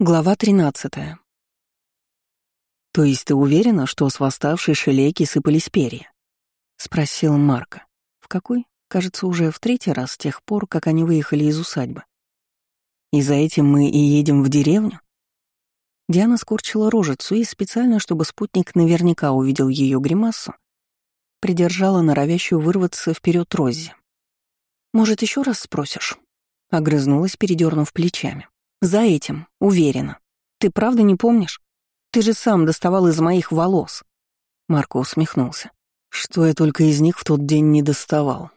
Глава 13. «То есть ты уверена, что с восставшей шелейки сыпались перья?» — спросил Марка. «В какой? Кажется, уже в третий раз с тех пор, как они выехали из усадьбы. И за этим мы и едем в деревню?» Диана скорчила рожицу и специально, чтобы спутник наверняка увидел ее гримасу, придержала норовящую вырваться вперед Роззи. «Может, еще раз спросишь?» — огрызнулась, передернув плечами. За этим, уверена. Ты правда не помнишь? Ты же сам доставал из моих волос. Марко усмехнулся. Что я только из них в тот день не доставал.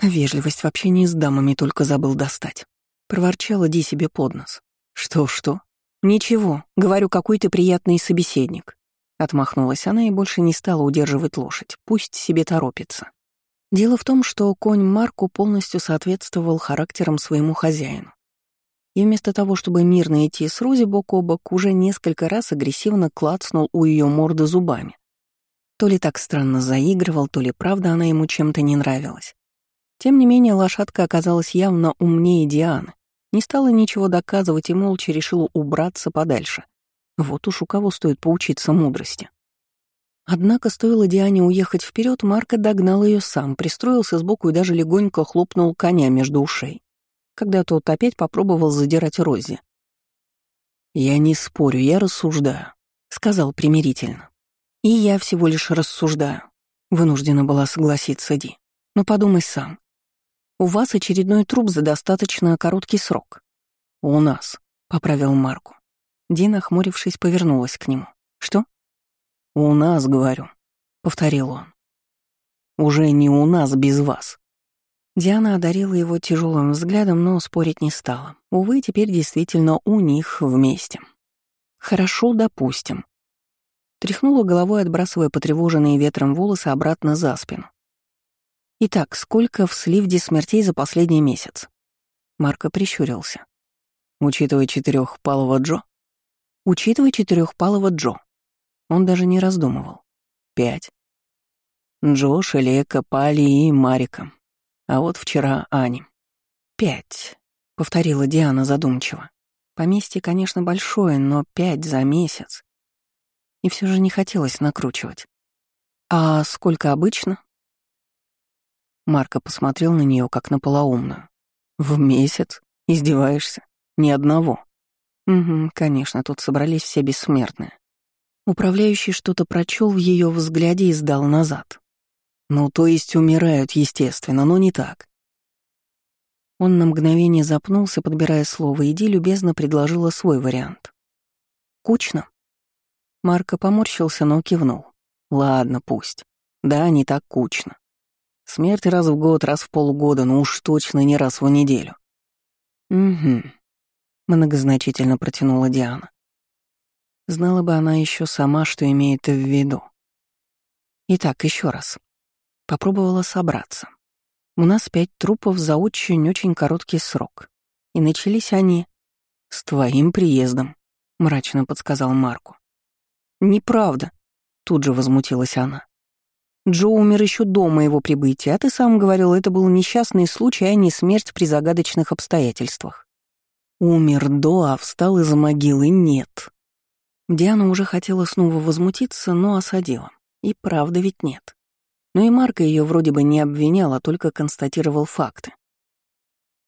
Вежливость в общении с дамами только забыл достать. Проворчала Ди себе под нос. Что-что? Ничего, говорю, какой ты приятный собеседник. Отмахнулась она и больше не стала удерживать лошадь. Пусть себе торопится. Дело в том, что конь Марку полностью соответствовал характерам своему хозяину и вместо того, чтобы мирно идти с Рози бок о бок, уже несколько раз агрессивно клацнул у ее морды зубами. То ли так странно заигрывал, то ли правда она ему чем-то не нравилась. Тем не менее, лошадка оказалась явно умнее Дианы, не стала ничего доказывать и молча решила убраться подальше. Вот уж у кого стоит поучиться мудрости. Однако стоило Диане уехать вперед, Марко догнал ее сам, пристроился сбоку и даже легонько хлопнул коня между ушей когда тот опять попробовал задирать Рози. «Я не спорю, я рассуждаю», — сказал примирительно. «И я всего лишь рассуждаю», — вынуждена была согласиться Ди. «Но подумай сам. У вас очередной труп за достаточно короткий срок». «У нас», — поправил Марку. Ди, нахмурившись, повернулась к нему. «Что?» «У нас, говорю», — повторил он. «Уже не у нас без вас». Диана одарила его тяжелым взглядом, но спорить не стала. Увы, теперь действительно у них вместе. Хорошо, допустим. Тряхнула головой, отбрасывая потревоженные ветром волосы обратно за спину. Итак, сколько в сливде смертей за последний месяц? Марко прищурился. Учитывая четырехпалого Джо? Учитывая четырехпалого Джо. Он даже не раздумывал. Пять. Джо, Шелека, Пали и Марика. А вот вчера Ани. «Пять», — повторила Диана задумчиво. «Поместье, конечно, большое, но пять за месяц». И все же не хотелось накручивать. «А сколько обычно?» Марко посмотрел на нее как на полоумную. «В месяц? Издеваешься? Ни одного?» «Угу, конечно, тут собрались все бессмертные». Управляющий что-то прочел в ее взгляде и сдал назад. Ну, то есть умирают, естественно, но не так. Он на мгновение запнулся, подбирая слово, и Ди любезно предложила свой вариант. «Кучно?» Марко поморщился, но кивнул. «Ладно, пусть. Да, не так кучно. Смерть раз в год, раз в полгода, но уж точно не раз в неделю». «Угу», — многозначительно протянула Диана. Знала бы она еще сама, что имеет в виду. Итак, еще раз. Попробовала собраться. У нас пять трупов за очень-очень короткий срок. И начались они с твоим приездом, мрачно подсказал Марку. Неправда, тут же возмутилась она. Джо умер еще до моего прибытия, а ты сам говорил, это был несчастный случай, а не смерть при загадочных обстоятельствах. Умер до, а встал из могилы нет. Диана уже хотела снова возмутиться, но осадила. И правда ведь нет. Но и Марка ее вроде бы не обвинял, а только констатировал факты.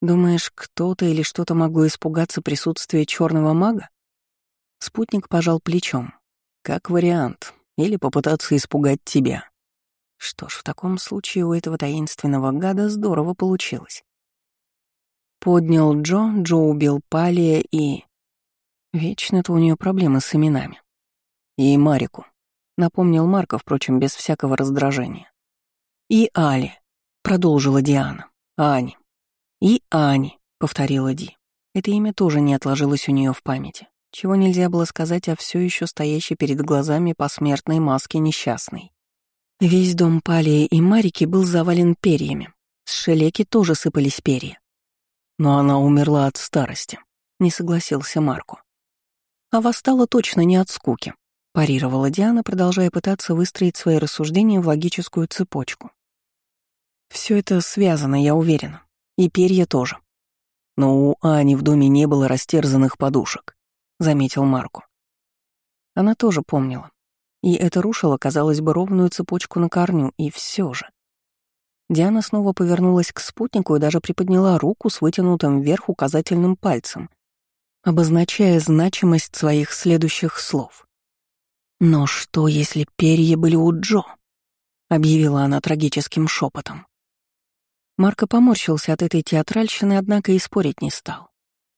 Думаешь, кто-то или что-то могло испугаться присутствия черного мага? Спутник пожал плечом. Как вариант. Или попытаться испугать тебя. Что ж, в таком случае у этого таинственного гада здорово получилось. Поднял Джо, Джо убил Палия и... Вечно-то у нее проблемы с именами. И Марику. Напомнил Марка, впрочем, без всякого раздражения. «И Али», — продолжила Диана. «Ани». «И Ани», — повторила Ди. Это имя тоже не отложилось у нее в памяти, чего нельзя было сказать о все еще стоящей перед глазами посмертной маске несчастной. Весь дом Палии и Марики был завален перьями. С шелеки тоже сыпались перья. Но она умерла от старости, не согласился Марку. А восстала точно не от скуки, парировала Диана, продолжая пытаться выстроить свои рассуждения в логическую цепочку. Все это связано, я уверена. И перья тоже. Но у Ани в доме не было растерзанных подушек. — заметил Марку. Она тоже помнила. И это рушило, казалось бы, ровную цепочку на корню, и все же. Диана снова повернулась к спутнику и даже приподняла руку с вытянутым вверх указательным пальцем, обозначая значимость своих следующих слов. «Но что, если перья были у Джо?» — объявила она трагическим шепотом. Марко поморщился от этой театральщины, однако и спорить не стал.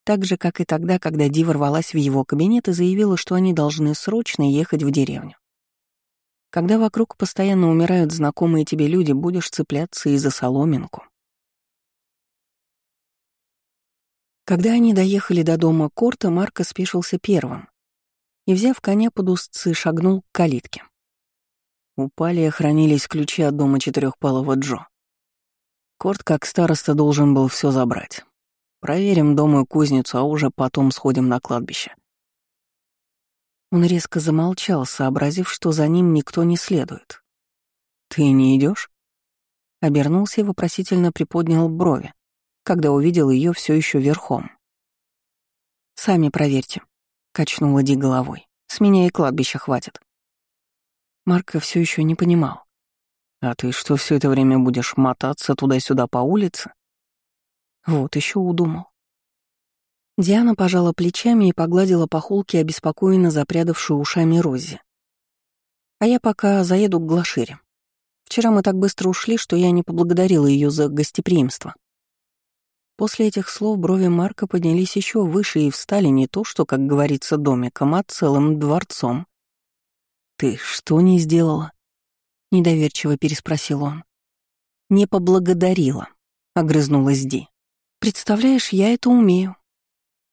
Так же, как и тогда, когда Дива рвалась в его кабинет и заявила, что они должны срочно ехать в деревню. Когда вокруг постоянно умирают знакомые тебе люди, будешь цепляться и за соломинку. Когда они доехали до дома Корта, Марко спешился первым и, взяв коня под узцы, шагнул к калитке. У Палия хранились ключи от дома четырехпалого Джо. Корт, как староста, должен был все забрать. Проверим дом и кузницу, а уже потом сходим на кладбище. Он резко замолчал, сообразив, что за ним никто не следует. «Ты не идешь? Обернулся и вопросительно приподнял брови, когда увидел ее все еще верхом. «Сами проверьте», — качнула Ди головой. «С меня и кладбища хватит». Марко все еще не понимал. «А ты что все это время будешь мотаться туда-сюда по улице?» Вот еще удумал. Диана пожала плечами и погладила по холке обеспокоенно запрядавшую ушами Рози. А я пока заеду к Глашире. Вчера мы так быстро ушли, что я не поблагодарила ее за гостеприимство. После этих слов брови Марка поднялись еще выше и встали не то, что, как говорится, домиком, а целым дворцом. «Ты что не сделала?» — недоверчиво переспросил он. «Не поблагодарила», — огрызнулась Ди. «Представляешь, я это умею».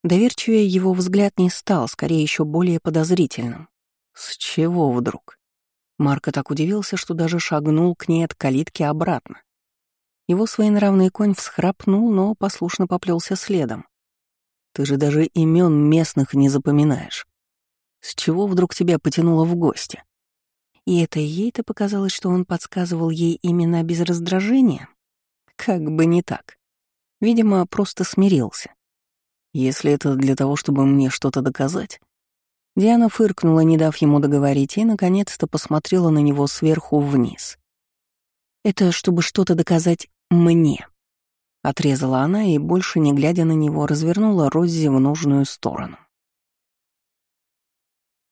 Доверчивее его взгляд не стал, скорее еще более подозрительным. «С чего вдруг?» Марко так удивился, что даже шагнул к ней от калитки обратно. Его своенравный конь всхрапнул, но послушно поплелся следом. Ты же даже имен местных не запоминаешь. С чего вдруг тебя потянуло в гости? И это ей-то показалось, что он подсказывал ей именно без раздражения? Как бы не так. Видимо, просто смирился. Если это для того, чтобы мне что-то доказать. Диана фыркнула, не дав ему договорить, и, наконец-то, посмотрела на него сверху вниз. Это чтобы что-то доказать «мне». Отрезала она и, больше не глядя на него, развернула Роззи в нужную сторону.